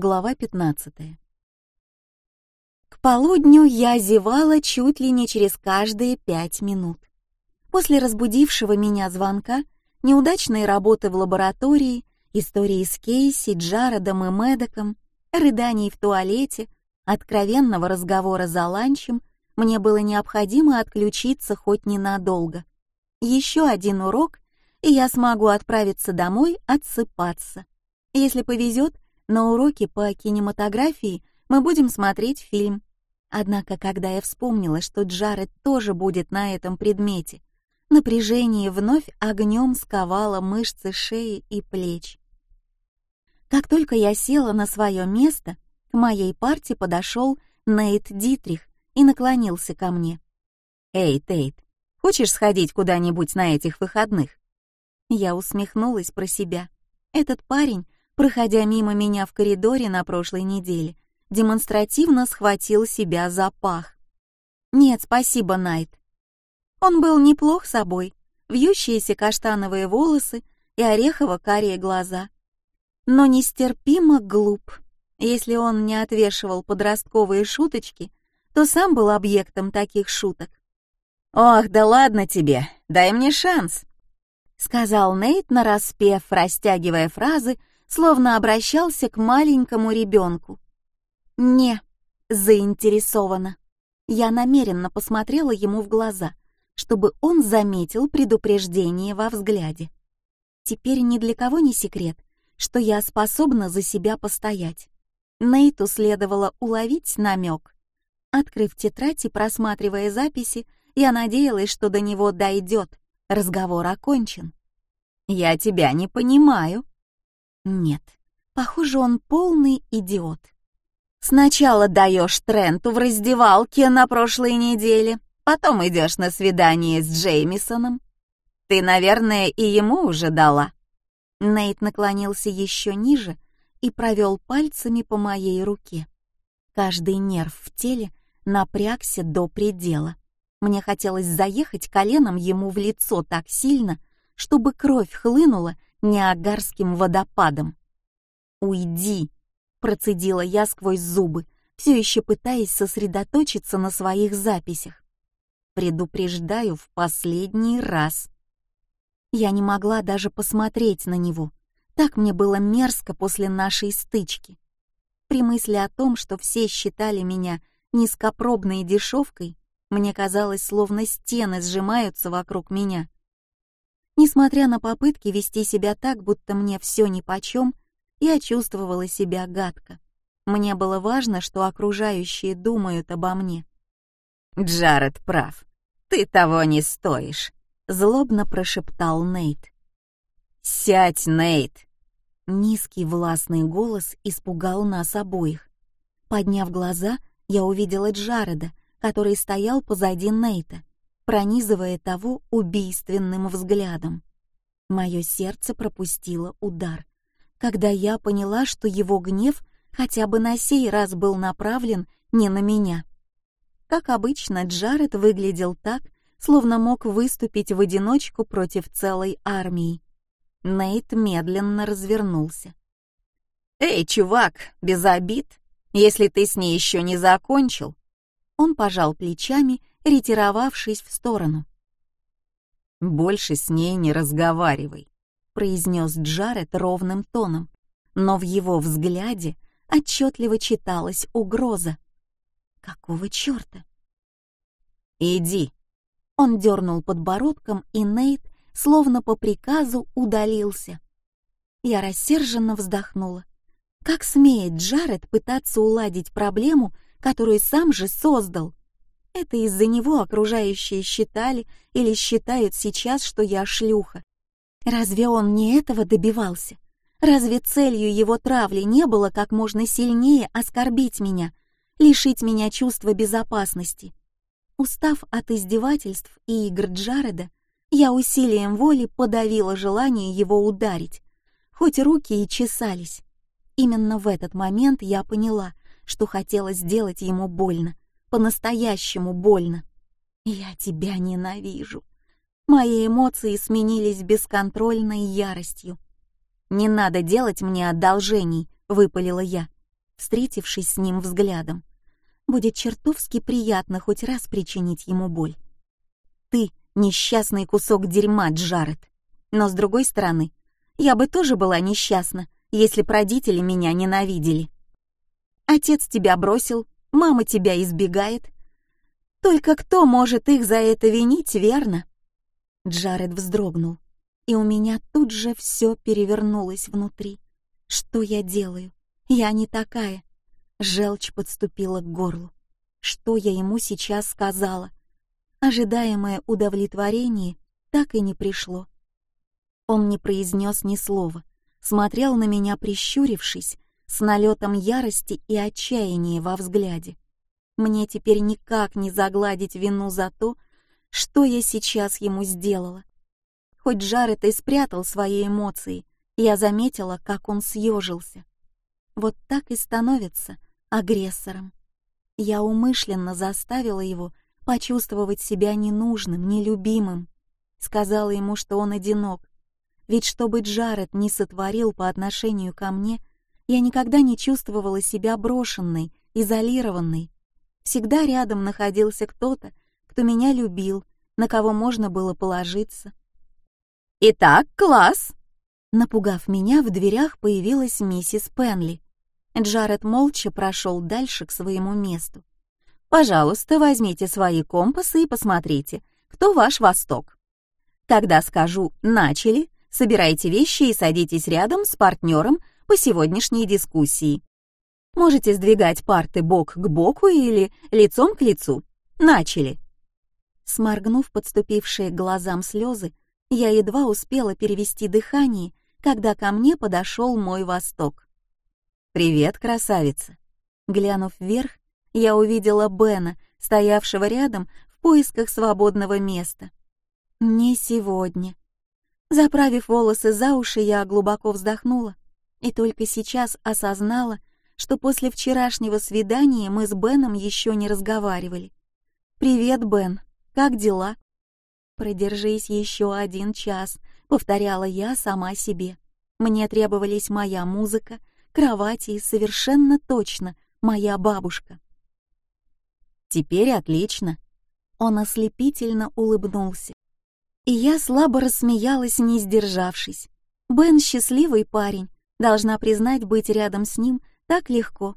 Глава 15. К полудню я зевала чуть ли не через каждые пять минут. После разбудившего меня звонка, неудачной работы в лаборатории, истории с Кейси, Джаредом и Медоком, рыданий в туалете, откровенного разговора за ланчем, мне было необходимо отключиться хоть ненадолго. Еще один урок, и я смогу отправиться домой отсыпаться. Если повезет, на уроке по кинематографии мы будем смотреть фильм. Однако, когда я вспомнила, что Джаред тоже будет на этом предмете, напряжение вновь огнем сковало мышцы шеи и плеч. Как только я села на свое место, к моей парте подошел Нейт Дитрих и наклонился ко мне. «Эй, Тейт, хочешь сходить куда-нибудь на этих выходных?» Я усмехнулась про себя. Этот парень проходя мимо меня в коридоре на прошлой неделе, демонстративно схватил себя за пах. «Нет, спасибо, Найт». Он был неплох собой, вьющиеся каштановые волосы и орехово-карие глаза. Но нестерпимо глуп. Если он не отвешивал подростковые шуточки, то сам был объектом таких шуток. «Ох, да ладно тебе, дай мне шанс», — сказал Нейт нараспев, растягивая фразы словно обращался к маленькому ребенку. «Не, заинтересована». Я намеренно посмотрела ему в глаза, чтобы он заметил предупреждение во взгляде. Теперь ни для кого не секрет, что я способна за себя постоять. Нейту следовало уловить намек. Открыв тетрадь и просматривая записи, я надеялась, что до него дойдет. Разговор окончен. «Я тебя не понимаю», нет, похоже, он полный идиот. Сначала даешь Тренту в раздевалке на прошлой неделе, потом идешь на свидание с Джеймисоном. Ты, наверное, и ему уже дала. Нейт наклонился еще ниже и провел пальцами по моей руке. Каждый нерв в теле напрягся до предела. Мне хотелось заехать коленом ему в лицо так сильно, чтобы кровь хлынула Ниагарским водопадом. «Уйди!» — процедила я сквозь зубы, все еще пытаясь сосредоточиться на своих записях. Предупреждаю в последний раз. Я не могла даже посмотреть на него. Так мне было мерзко после нашей стычки. При мысли о том, что все считали меня низкопробной дешевкой, мне казалось, словно стены сжимаются вокруг меня. Несмотря на попытки вести себя так, будто мне все нипочем, я чувствовала себя гадко. Мне было важно, что окружающие думают обо мне. «Джаред прав. Ты того не стоишь», — злобно прошептал Нейт. «Сядь, Нейт!» Низкий властный голос испугал нас обоих. Подняв глаза, я увидела Джареда, который стоял позади Нейта пронизывая того убийственным взглядом. Мое сердце пропустило удар, когда я поняла, что его гнев хотя бы на сей раз был направлен не на меня. Как обычно, Джаред выглядел так, словно мог выступить в одиночку против целой армии. Нейт медленно развернулся. «Эй, чувак, без обид, если ты с ней еще не закончил». Он пожал плечами ретировавшись в сторону. «Больше с ней не разговаривай», — произнес Джаред ровным тоном, но в его взгляде отчетливо читалась угроза. «Какого черта?» «Иди». Он дернул подбородком, и Нейт, словно по приказу, удалился. Я рассерженно вздохнула. Как смеет Джаред пытаться уладить проблему, которую сам же создал? Это из-за него окружающие считали или считают сейчас, что я шлюха. Разве он не этого добивался? Разве целью его травли не было как можно сильнее оскорбить меня, лишить меня чувства безопасности? Устав от издевательств и игр Джареда, я усилием воли подавила желание его ударить, хоть руки и чесались. Именно в этот момент я поняла, что хотела сделать ему больно по-настоящему больно. Я тебя ненавижу. Мои эмоции сменились бесконтрольной яростью. «Не надо делать мне одолжений», — выпалила я. встретившись с ним взглядом. Будет чертовски приятно хоть раз причинить ему боль. Ты — несчастный кусок дерьма, Джаред. Но с другой стороны, я бы тоже была несчастна, если б родители меня ненавидели. Отец тебя бросил, мама тебя избегает. Только кто может их за это винить, верно? Джаред вздрогнул, и у меня тут же все перевернулось внутри. Что я делаю? Я не такая. Желчь подступила к горлу. Что я ему сейчас сказала? Ожидаемое удовлетворение так и не пришло. Он не произнес ни слова, смотрел на меня, прищурившись, с налетом ярости и отчаяния во взгляде. Мне теперь никак не загладить вину за то, что я сейчас ему сделала. Хоть Джаред и спрятал свои эмоции, я заметила, как он съежился. Вот так и становится агрессором. Я умышленно заставила его почувствовать себя ненужным, нелюбимым. Сказала ему, что он одинок. Ведь чтобы Джаред не сотворил по отношению ко мне, я никогда не чувствовала себя брошенной, изолированной. Всегда рядом находился кто-то, кто меня любил, на кого можно было положиться. «Итак, класс!» Напугав меня, в дверях появилась миссис Пенли. Джаред молча прошел дальше к своему месту. «Пожалуйста, возьмите свои компасы и посмотрите, кто ваш восток. Когда скажу «начали», собирайте вещи и садитесь рядом с партнером по сегодняшней дискуссии. Можете сдвигать парты бок к боку или лицом к лицу. Начали. Сморгнув подступившие к глазам слезы, я едва успела перевести дыхание, когда ко мне подошел мой восток. «Привет, красавица!» Глянув вверх, я увидела Бена, стоявшего рядом в поисках свободного места. «Не сегодня». Заправив волосы за уши, я глубоко вздохнула и только сейчас осознала, что после вчерашнего свидания мы с Беном еще не разговаривали. «Привет, Бен, как дела?» «Продержись еще один час», — повторяла я сама себе. Мне требовались моя музыка, кровати и совершенно точно моя бабушка. «Теперь отлично». Он ослепительно улыбнулся. И я слабо рассмеялась, не сдержавшись. Бен счастливый парень, должна признать, быть рядом с ним так легко.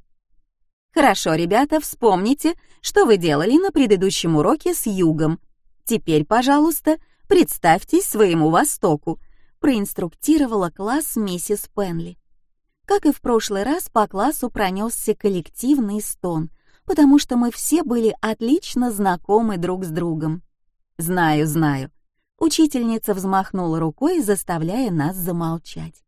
Хорошо, ребята, вспомните, что вы делали на предыдущем уроке с югом. Теперь, пожалуйста, представьтесь своему востоку, проинструктировала класс миссис Пенли. Как и в прошлый раз, по классу пронесся коллективный стон, потому что мы все были отлично знакомы друг с другом. «Знаю, знаю», — учительница взмахнула рукой, заставляя нас замолчать.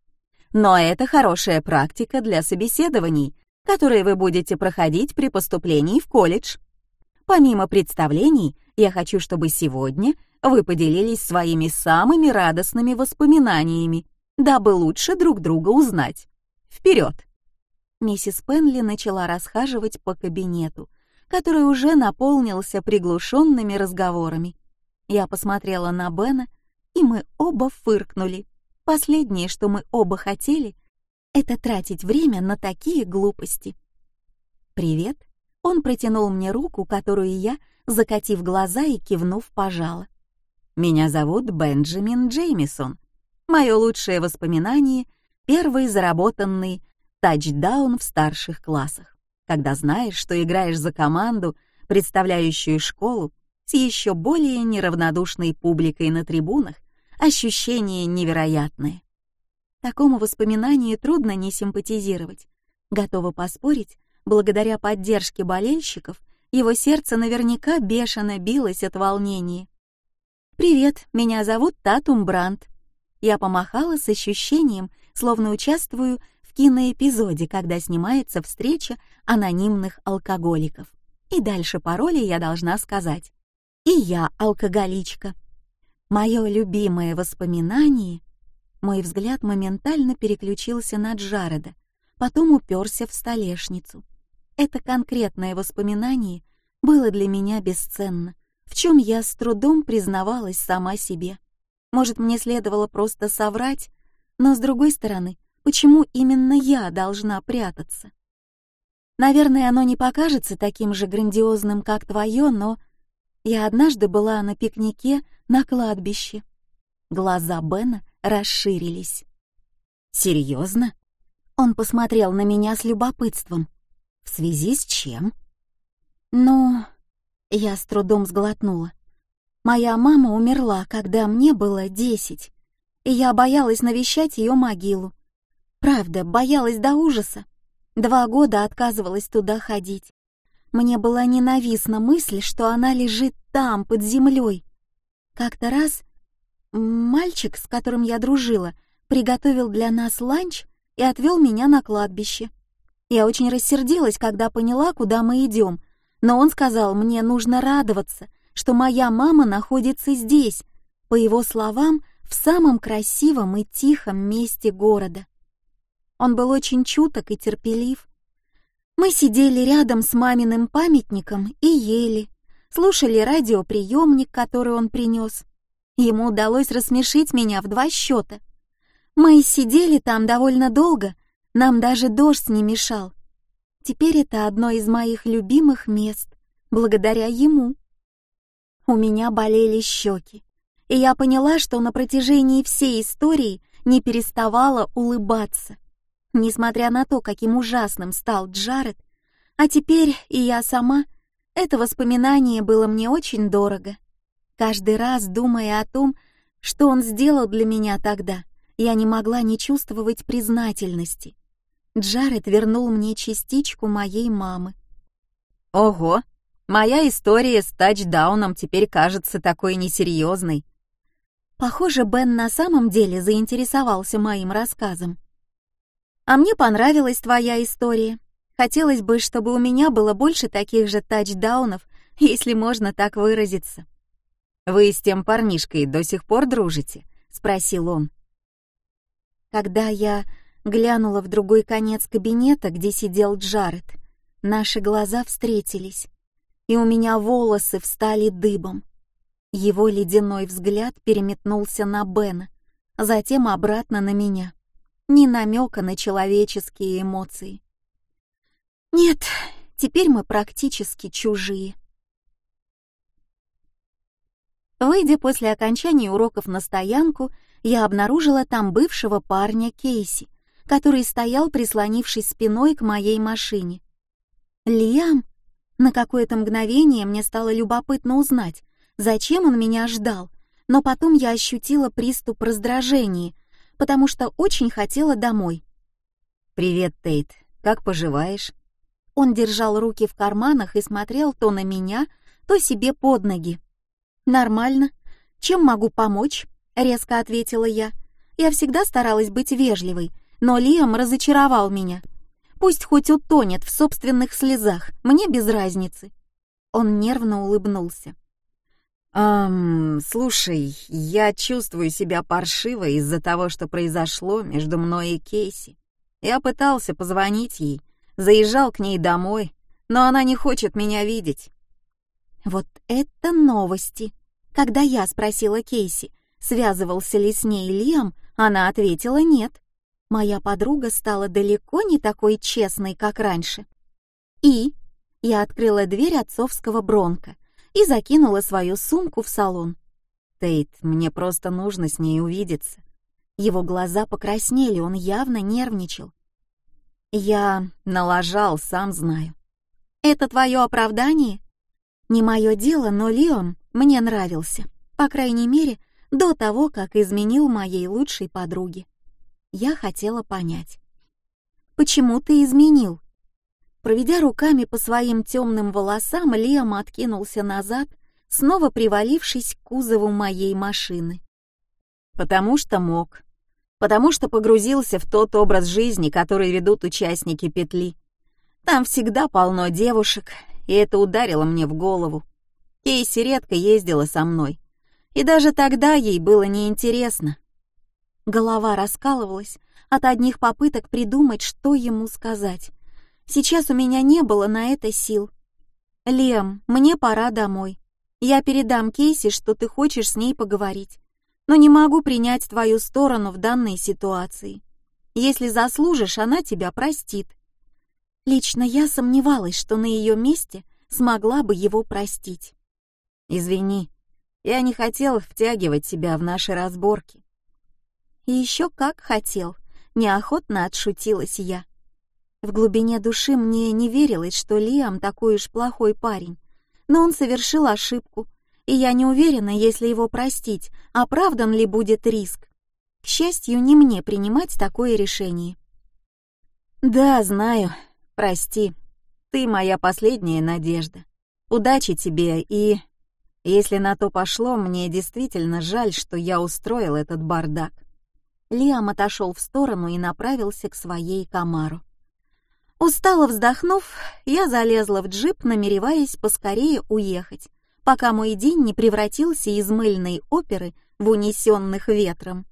«Но это хорошая практика для собеседований, которые вы будете проходить при поступлении в колледж. Помимо представлений, я хочу, чтобы сегодня вы поделились своими самыми радостными воспоминаниями, дабы лучше друг друга узнать. Вперед!» Миссис Пенли начала расхаживать по кабинету, который уже наполнился приглушенными разговорами. Я посмотрела на Бена, и мы оба фыркнули. Последнее, что мы оба хотели, это тратить время на такие глупости. «Привет!» Он протянул мне руку, которую я, закатив глаза и кивнув, пожала. «Меня зовут Бенджамин Джеймисон. Мое лучшее воспоминание — первый заработанный тачдаун в старших классах, когда знаешь, что играешь за команду, представляющую школу, с еще более неравнодушной публикой на трибунах, ощущение невероятное. Такому воспоминанию трудно не симпатизировать. Готова поспорить, благодаря поддержке болельщиков, его сердце наверняка бешено билось от волнения. «Привет, меня зовут Татум Брандт». Я помахала с ощущением, словно участвую в киноэпизоде, когда снимается встреча анонимных алкоголиков. И дальше пароли я должна сказать. И я алкоголичка. Мое любимое воспоминание... Мой взгляд моментально переключился на Джареда, потом уперся в столешницу. Это конкретное воспоминание было для меня бесценно, в чем я с трудом признавалась сама себе. Может, мне следовало просто соврать, но, с другой стороны, почему именно я должна прятаться? Наверное, оно не покажется таким же грандиозным, как твое, но я однажды была на пикнике на кладбище. Глаза Бена расширились. Серьезно? Он посмотрел на меня с любопытством. В связи с чем? Ну, я с трудом сглотнула. Моя мама умерла, когда мне было десять, и я боялась навещать ее могилу. Правда, боялась до ужаса. Два года отказывалась туда ходить. Мне была ненавистна мысль, что она лежит там, под землей. Как-то раз мальчик, с которым я дружила, приготовил для нас ланч и отвел меня на кладбище. Я очень рассердилась, когда поняла, куда мы идем, но он сказал, мне нужно радоваться, что моя мама находится здесь, по его словам, в самом красивом и тихом месте города. Он был очень чуток и терпелив. Мы сидели рядом с маминым памятником и ели, слушали радиоприемник, который он принес. Ему удалось рассмешить меня в два счета. Мы сидели там довольно долго, нам даже дождь не мешал. Теперь это одно из моих любимых мест, благодаря ему. У меня болели щеки, и я поняла, что на протяжении всей истории не переставала улыбаться. Несмотря на то, каким ужасным стал Джаред, а теперь и я сама, это воспоминание было мне очень дорого. Каждый раз, думая о том, что он сделал для меня тогда, я не могла не чувствовать признательности. Джаред вернул мне частичку моей мамы. Ого, моя история с тачдауном теперь кажется такой несерьезной. Похоже, Бен на самом деле заинтересовался моим рассказом. А мне понравилась твоя история. Хотелось бы, чтобы у меня было больше таких же тачдаунов, если можно так выразиться. Вы с тем парнишкой до сих пор дружите? спросил он. Когда я глянула в другой конец кабинета, где сидел Джаред, наши глаза встретились, и у меня волосы встали дыбом. Его ледяной взгляд переметнулся на Бена, затем обратно на меня ни намека на человеческие эмоции. Нет, теперь мы практически чужие. Выйдя после окончания уроков на стоянку, я обнаружила там бывшего парня Кейси, который стоял, прислонившись спиной к моей машине. Лиам? На какое-то мгновение мне стало любопытно узнать, зачем он меня ждал, но потом я ощутила приступ раздражения, потому что очень хотела домой. «Привет, Тейт. Как поживаешь?» Он держал руки в карманах и смотрел то на меня, то себе под ноги. «Нормально. Чем могу помочь?» — резко ответила я. Я всегда старалась быть вежливой, но Лиам разочаровал меня. Пусть хоть утонет в собственных слезах, мне без разницы. Он нервно улыбнулся. «Эм, слушай, я чувствую себя паршиво из-за того, что произошло между мной и Кейси. Я пытался позвонить ей, заезжал к ней домой, но она не хочет меня видеть». Вот это новости. Когда я спросила Кейси, связывался ли с ней Лиам, она ответила нет. Моя подруга стала далеко не такой честной, как раньше. И я открыла дверь отцовского бронка и закинула свою сумку в салон. «Тейт, мне просто нужно с ней увидеться». Его глаза покраснели, он явно нервничал. «Я налажал, сам знаю». «Это твое оправдание?» «Не мое дело, но Леон мне нравился. По крайней мере, до того, как изменил моей лучшей подруге. Я хотела понять. «Почему ты изменил?» Проведя руками по своим темным волосам, Лиам откинулся назад, снова привалившись к кузову моей машины. «Потому что мог. Потому что погрузился в тот образ жизни, который ведут участники петли. Там всегда полно девушек, и это ударило мне в голову. Кейси редко ездила со мной, и даже тогда ей было неинтересно. Голова раскалывалась от одних попыток придумать, что ему сказать. Сейчас у меня не было на это сил. Лем, мне пора домой. Я передам Кейси, что ты хочешь с ней поговорить, но не могу принять твою сторону в данной ситуации. Если заслужишь, она тебя простит. Лично я сомневалась, что на ее месте смогла бы его простить. «Извини, я не хотел втягивать тебя в наши разборки». И еще как хотел, неохотно отшутилась я. В глубине души мне не верилось, что Лиам такой уж плохой парень, но он совершил ошибку, и я не уверена, если его простить, оправдан ли будет риск. К счастью, не мне принимать такое решение. «Да, знаю. Прости. Ты моя последняя надежда. Удачи тебе и... Если на то пошло, мне действительно жаль, что я устроил этот бардак». Лиам отошел в сторону и направился к своей комару. Устало вздохнув, я залезла в джип, намереваясь поскорее уехать, пока мой день не превратился из мыльной оперы в унесенных ветром.